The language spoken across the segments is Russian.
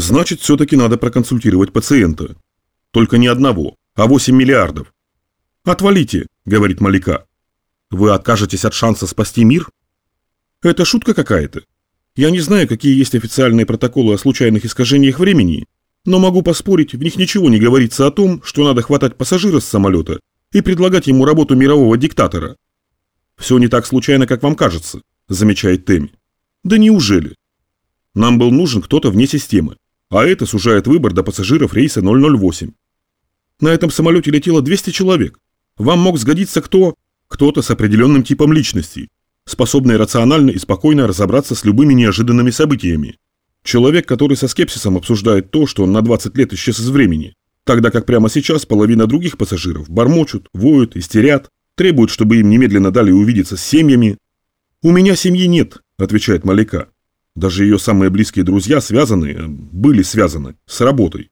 Значит, все-таки надо проконсультировать пациента. Только не одного, а 8 миллиардов. «Отвалите», — говорит Малика. «Вы откажетесь от шанса спасти мир?» «Это шутка какая-то. Я не знаю, какие есть официальные протоколы о случайных искажениях времени, но могу поспорить, в них ничего не говорится о том, что надо хватать пассажира с самолета и предлагать ему работу мирового диктатора. «Все не так случайно, как вам кажется», – замечает Тэмми. «Да неужели? Нам был нужен кто-то вне системы, а это сужает выбор до пассажиров рейса 008. На этом самолете летело 200 человек. Вам мог сгодиться кто? Кто-то с определенным типом личности, способный рационально и спокойно разобраться с любыми неожиданными событиями. Человек, который со скепсисом обсуждает то, что он на 20 лет исчез из времени, тогда как прямо сейчас половина других пассажиров бормочут, воют, истерят, требуют, чтобы им немедленно дали увидеться с семьями. «У меня семьи нет», – отвечает Малика. Даже ее самые близкие друзья связаны, были связаны, с работой.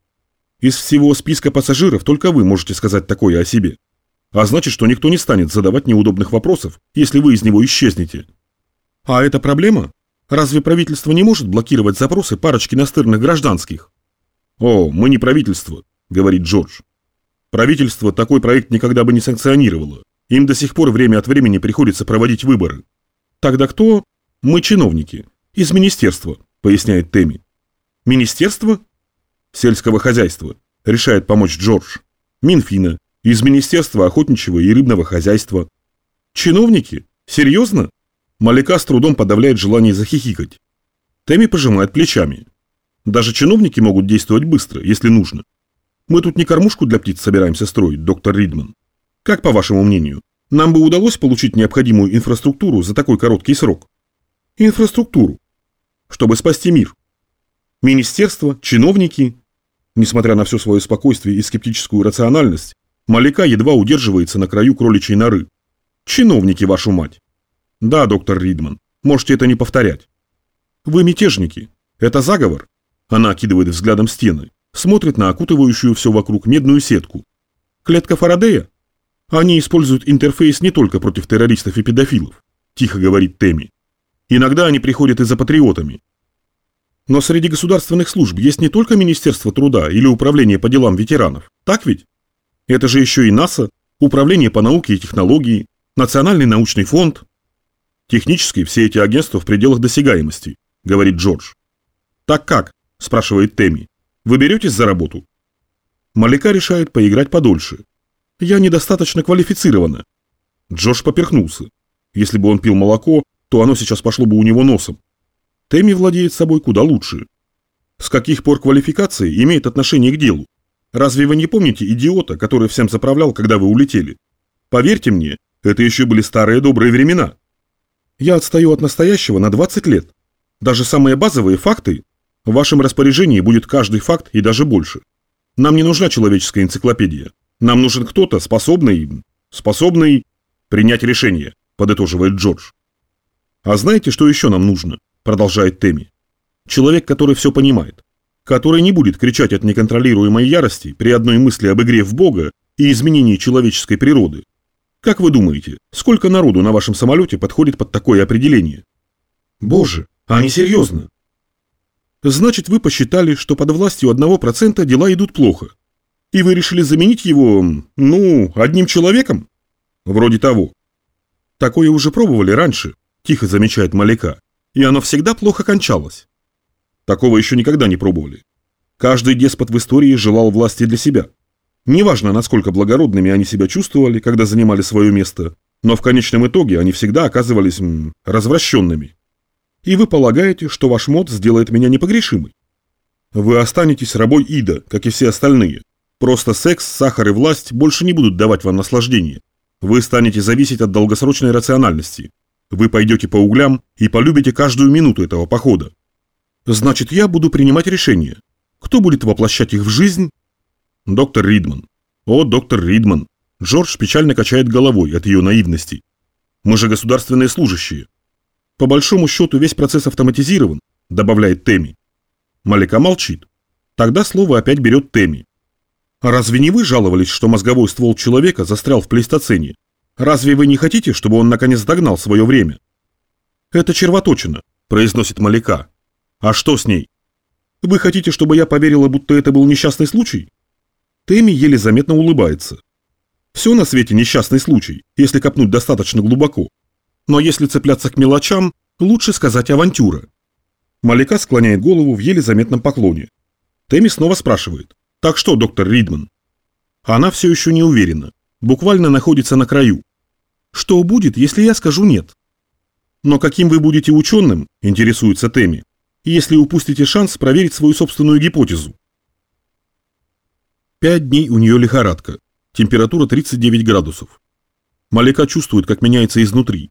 Из всего списка пассажиров только вы можете сказать такое о себе. А значит, что никто не станет задавать неудобных вопросов, если вы из него исчезнете. А это проблема? Разве правительство не может блокировать запросы парочки настырных гражданских? О, мы не правительство, говорит Джордж. Правительство такой проект никогда бы не санкционировало. Им до сих пор время от времени приходится проводить выборы. Тогда кто? Мы чиновники. Из министерства, поясняет Тэмми. Министерство? Сельского хозяйства. Решает помочь Джордж. Минфина. Из Министерства охотничьего и рыбного хозяйства. Чиновники? Серьезно? Малика с трудом подавляет желание захихикать. Тэмми пожимает плечами. Даже чиновники могут действовать быстро, если нужно. Мы тут не кормушку для птиц собираемся строить, доктор Ридман. Как по вашему мнению, нам бы удалось получить необходимую инфраструктуру за такой короткий срок? Инфраструктуру. Чтобы спасти мир. Министерство, чиновники. Несмотря на все свое спокойствие и скептическую рациональность, Малика едва удерживается на краю кроличьей норы. Чиновники, вашу мать. Да, доктор Ридман, можете это не повторять. Вы мятежники. Это заговор. Она окидывает взглядом стены, смотрит на окутывающую все вокруг медную сетку. Клетка Фарадея? Они используют интерфейс не только против террористов и педофилов, тихо говорит Теми. Иногда они приходят и за патриотами. Но среди государственных служб есть не только Министерство труда или Управление по делам ветеранов, так ведь? Это же еще и НАСА, Управление по науке и технологии, Национальный научный фонд, Технически все эти агентства в пределах досягаемости, говорит Джордж. Так как? спрашивает Тэмми. Вы беретесь за работу? Малика решает поиграть подольше. Я недостаточно квалифицирована. Джордж поперхнулся. Если бы он пил молоко, то оно сейчас пошло бы у него носом. Тэмми владеет собой куда лучше. С каких пор квалификация имеет отношение к делу? Разве вы не помните идиота, который всем заправлял, когда вы улетели? Поверьте мне, это еще были старые добрые времена. Я отстаю от настоящего на 20 лет. Даже самые базовые факты, в вашем распоряжении будет каждый факт и даже больше. Нам не нужна человеческая энциклопедия. Нам нужен кто-то, способный... способный принять решение, подытоживает Джордж. А знаете, что еще нам нужно? Продолжает Теми. Человек, который все понимает. Который не будет кричать от неконтролируемой ярости при одной мысли об игре в Бога и изменении человеческой природы, как вы думаете, сколько народу на вашем самолете подходит под такое определение? Боже, а они серьезно? Значит, вы посчитали, что под властью одного процента дела идут плохо. И вы решили заменить его, ну, одним человеком? Вроде того. Такое уже пробовали раньше, тихо замечает Маляка, и оно всегда плохо кончалось. Такого еще никогда не пробовали. Каждый деспот в истории желал власти для себя. Неважно, насколько благородными они себя чувствовали, когда занимали свое место, но в конечном итоге они всегда оказывались м, развращенными. И вы полагаете, что ваш мод сделает меня непогрешимой? Вы останетесь рабой Ида, как и все остальные. Просто секс, сахар и власть больше не будут давать вам наслаждение. Вы станете зависеть от долгосрочной рациональности. Вы пойдете по углям и полюбите каждую минуту этого похода. Значит, я буду принимать решения. Кто будет воплощать их в жизнь, Доктор Ридман. О, доктор Ридман. Джордж печально качает головой от ее наивности. Мы же государственные служащие. По большому счету весь процесс автоматизирован, добавляет Теми. Малика молчит. Тогда слово опять берет Теми. А разве не вы жаловались, что мозговой ствол человека застрял в плейстоцене? Разве вы не хотите, чтобы он наконец догнал свое время? Это червоточина, произносит Малика. А что с ней? Вы хотите, чтобы я поверила, будто это был несчастный случай? Тэмми еле заметно улыбается. Все на свете несчастный случай, если копнуть достаточно глубоко. Но если цепляться к мелочам, лучше сказать авантюра. Малика склоняет голову в еле заметном поклоне. Тэмми снова спрашивает. «Так что, доктор Ридман?» Она все еще не уверена. Буквально находится на краю. «Что будет, если я скажу нет?» «Но каким вы будете ученым?» – интересуется Тэмми. «Если упустите шанс проверить свою собственную гипотезу?» Пять дней у нее лихорадка. Температура 39 градусов. Малика чувствует, как меняется изнутри.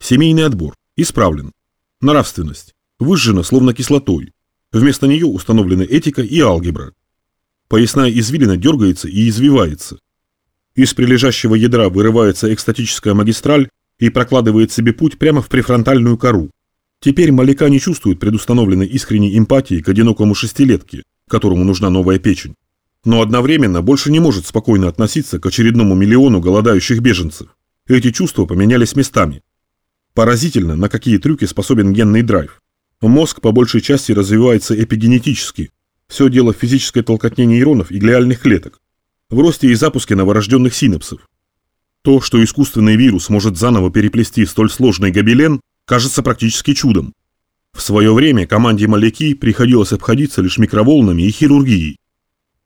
Семейный отбор. Исправлен. Нравственность. Выжжена, словно кислотой. Вместо нее установлены этика и алгебра. Поясная извилина дергается и извивается. Из прилежащего ядра вырывается экстатическая магистраль и прокладывает себе путь прямо в префронтальную кору. Теперь Малика не чувствует предустановленной искренней эмпатии к одинокому шестилетке, которому нужна новая печень но одновременно больше не может спокойно относиться к очередному миллиону голодающих беженцев. Эти чувства поменялись местами. Поразительно, на какие трюки способен генный драйв. Мозг по большей части развивается эпигенетически. Все дело в физической толкотне нейронов и глиальных клеток, в росте и запуске новорожденных синапсов. То, что искусственный вирус может заново переплести столь сложный гобелен, кажется практически чудом. В свое время команде Маляки приходилось обходиться лишь микроволнами и хирургией.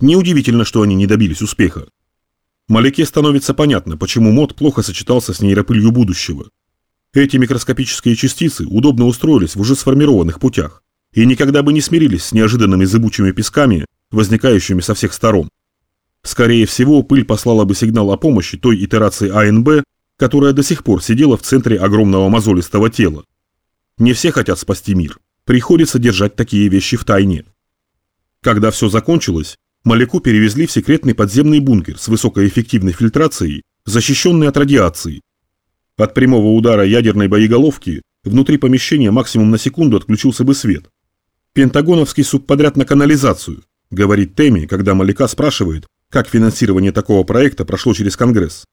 Неудивительно, что они не добились успеха. Маляке становится понятно, почему мод плохо сочетался с нейропылью будущего. Эти микроскопические частицы удобно устроились в уже сформированных путях и никогда бы не смирились с неожиданными зыбучими песками, возникающими со всех сторон. Скорее всего, пыль послала бы сигнал о помощи той итерации АНБ, которая до сих пор сидела в центре огромного мозолистого тела. Не все хотят спасти мир. Приходится держать такие вещи в тайне. Когда все закончилось, Маляку перевезли в секретный подземный бункер с высокоэффективной фильтрацией, защищенный от радиации. От прямого удара ядерной боеголовки внутри помещения максимум на секунду отключился бы свет. «Пентагоновский субподряд на канализацию», говорит Тэмми, когда Маляка спрашивает, как финансирование такого проекта прошло через Конгресс.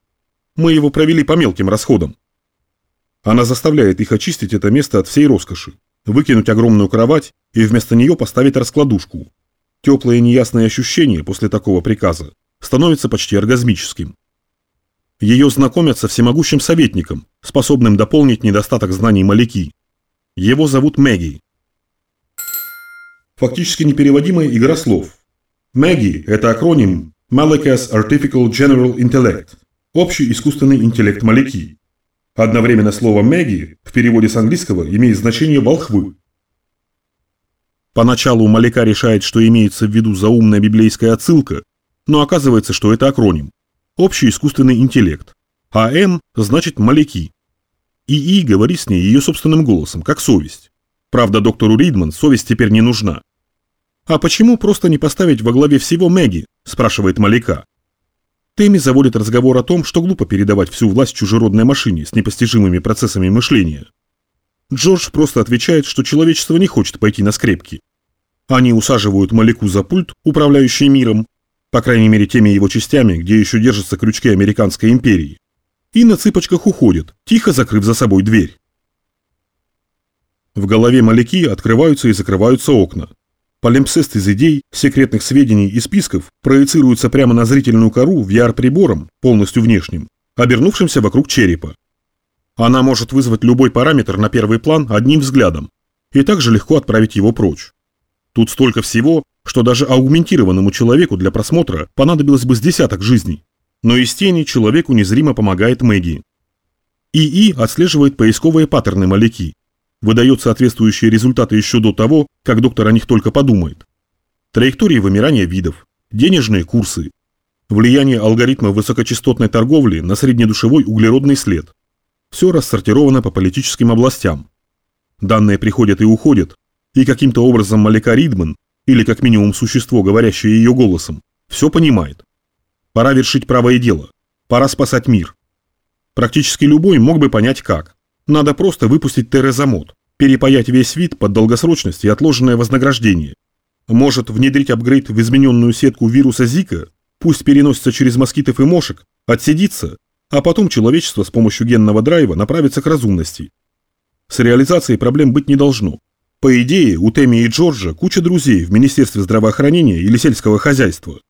«Мы его провели по мелким расходам». Она заставляет их очистить это место от всей роскоши, выкинуть огромную кровать и вместо нее поставить раскладушку, Теплое неясное ощущение после такого приказа становится почти оргазмическим. Ее знакомят со всемогущим советником, способным дополнить недостаток знаний Маляки. Его зовут Мэгги. Фактически непереводимая игра слов. Мэгги – это акроним Malakas Artificial General Intellect – общий искусственный интеллект Маляки. Одновременно слово «Мэгги» в переводе с английского имеет значение «волхвы», Поначалу Малика решает, что имеется в виду заумная библейская отсылка, но оказывается, что это акроним. Общий искусственный интеллект. А М значит Маляки. ИИ говорит с ней ее собственным голосом, как совесть. Правда, доктору Ридман совесть теперь не нужна. «А почему просто не поставить во главе всего Мэгги?» – спрашивает Маляка. Тэмми заводит разговор о том, что глупо передавать всю власть чужеродной машине с непостижимыми процессами мышления. Джордж просто отвечает, что человечество не хочет пойти на скрепки. Они усаживают Маляку за пульт, управляющий миром, по крайней мере теми его частями, где еще держатся крючки американской империи, и на цыпочках уходят, тихо закрыв за собой дверь. В голове Маляки открываются и закрываются окна. Полимпсест из идей, секретных сведений и списков проецируется прямо на зрительную кору VR-прибором, полностью внешним, обернувшимся вокруг черепа. Она может вызвать любой параметр на первый план одним взглядом и также легко отправить его прочь. Тут столько всего, что даже аугментированному человеку для просмотра понадобилось бы с десяток жизней. Но из тени человеку незримо помогает Мэгги. ИИ отслеживает поисковые паттерны молеки, выдает соответствующие результаты еще до того, как доктор о них только подумает. Траектории вымирания видов, денежные курсы, влияние алгоритма высокочастотной торговли на среднедушевой углеродный след – все рассортировано по политическим областям. Данные приходят и уходят, и каким-то образом Малика Ридман, или как минимум существо, говорящее ее голосом, все понимает. Пора вершить правое дело. Пора спасать мир. Практически любой мог бы понять как. Надо просто выпустить Терезамод, перепаять весь вид под долгосрочность и отложенное вознаграждение. Может внедрить апгрейд в измененную сетку вируса Зика, пусть переносится через москитов и мошек, отсидится а потом человечество с помощью генного драйва направится к разумности. С реализацией проблем быть не должно. По идее, у Тэмми и Джорджа куча друзей в Министерстве здравоохранения или сельского хозяйства.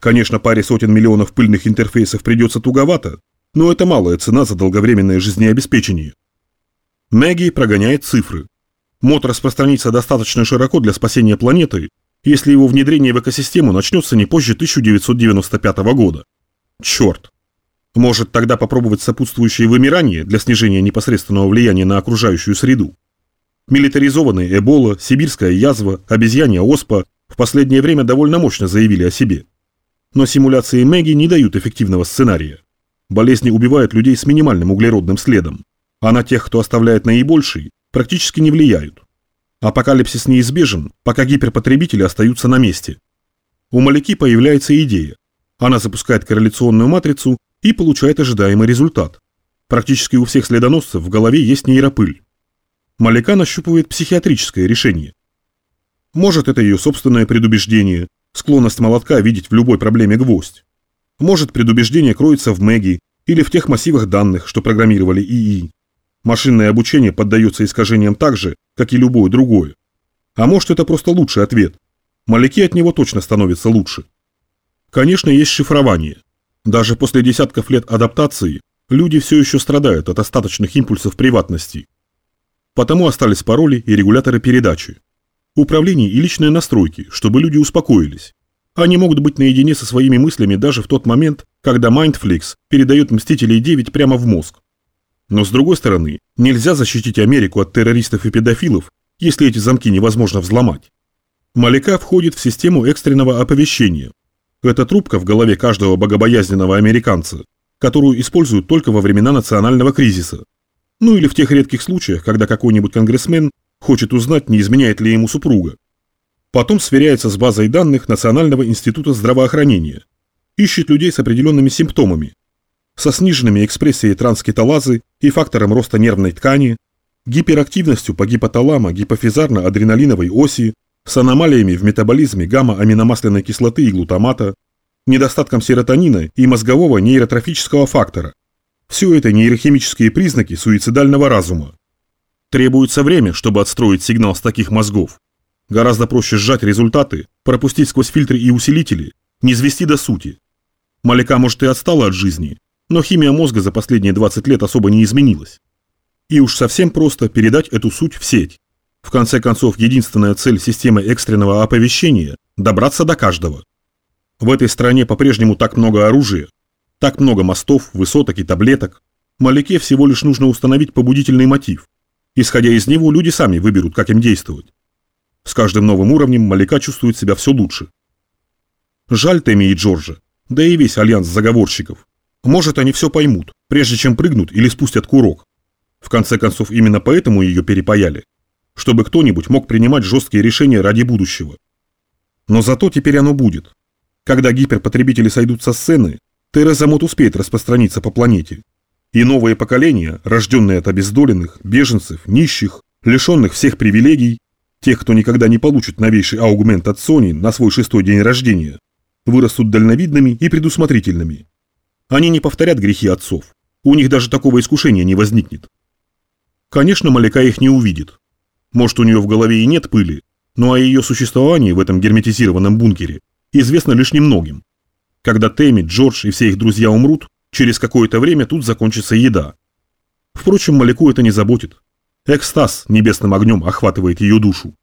Конечно, паре сотен миллионов пыльных интерфейсов придется туговато, но это малая цена за долговременное жизнеобеспечение. Мэгги прогоняет цифры. Мод распространится достаточно широко для спасения планеты, если его внедрение в экосистему начнется не позже 1995 года. Черт. Может тогда попробовать сопутствующее вымирание для снижения непосредственного влияния на окружающую среду. Милитаризованные Эбола, сибирская язва, обезьянья оспа в последнее время довольно мощно заявили о себе. Но симуляции Мэгги не дают эффективного сценария. Болезни убивают людей с минимальным углеродным следом, а на тех, кто оставляет наибольший, практически не влияют. Апокалипсис неизбежен, пока гиперпотребители остаются на месте. У Маляки появляется идея. Она запускает корреляционную матрицу и получает ожидаемый результат. Практически у всех следоносцев в голове есть нейропыль. Маляка нащупывает психиатрическое решение. Может, это ее собственное предубеждение, склонность молотка видеть в любой проблеме гвоздь. Может, предубеждение кроется в Мэгги или в тех массивах данных, что программировали ИИ. Машинное обучение поддается искажениям так же, как и любое другое. А может, это просто лучший ответ. Маляки от него точно становятся лучше. Конечно, есть шифрование. Даже после десятков лет адаптации люди все еще страдают от остаточных импульсов приватности. Потому остались пароли и регуляторы передачи. Управление и личные настройки, чтобы люди успокоились. Они могут быть наедине со своими мыслями даже в тот момент, когда Mindflix передает Мстителей 9 прямо в мозг. Но с другой стороны, нельзя защитить Америку от террористов и педофилов, если эти замки невозможно взломать. Маляка входит в систему экстренного оповещения. Это трубка в голове каждого богобоязненного американца, которую используют только во времена национального кризиса. Ну или в тех редких случаях, когда какой-нибудь конгрессмен хочет узнать, не изменяет ли ему супруга. Потом сверяется с базой данных Национального института здравоохранения. Ищет людей с определенными симптомами. Со сниженными экспрессией транскиталазы и фактором роста нервной ткани, гиперактивностью по гипоталамо-гипофизарно-адреналиновой оси, с аномалиями в метаболизме гамма-аминомасляной кислоты и глутамата, недостатком серотонина и мозгового нейротрофического фактора. Все это нейрохимические признаки суицидального разума. Требуется время, чтобы отстроить сигнал с таких мозгов. Гораздо проще сжать результаты, пропустить сквозь фильтры и усилители, не извести до сути. Маляка, может, и отстала от жизни, но химия мозга за последние 20 лет особо не изменилась. И уж совсем просто передать эту суть в сеть. В конце концов, единственная цель системы экстренного оповещения – добраться до каждого. В этой стране по-прежнему так много оружия, так много мостов, высоток и таблеток. Маляке всего лишь нужно установить побудительный мотив. Исходя из него, люди сами выберут, как им действовать. С каждым новым уровнем Маляка чувствует себя все лучше. Жаль Тэмми и Джорджа, да и весь альянс заговорщиков. Может, они все поймут, прежде чем прыгнут или спустят курок. В конце концов, именно поэтому ее перепаяли. Чтобы кто-нибудь мог принимать жесткие решения ради будущего. Но зато теперь оно будет. Когда гиперпотребители сойдут со сцены, Терезамот успеет распространиться по планете. И новые поколения, рожденные от обездоленных, беженцев, нищих, лишенных всех привилегий, Тех, кто никогда не получит новейший аугмент от Sony на свой шестой день рождения, вырастут дальновидными и предусмотрительными. Они не повторят грехи отцов. У них даже такого искушения не возникнет. Конечно, Маляка их не увидит. Может, у нее в голове и нет пыли, но о ее существовании в этом герметизированном бункере известно лишь немногим. Когда Тэмми, Джордж и все их друзья умрут, через какое-то время тут закончится еда. Впрочем, Маляку это не заботит. Экстаз небесным огнем охватывает ее душу.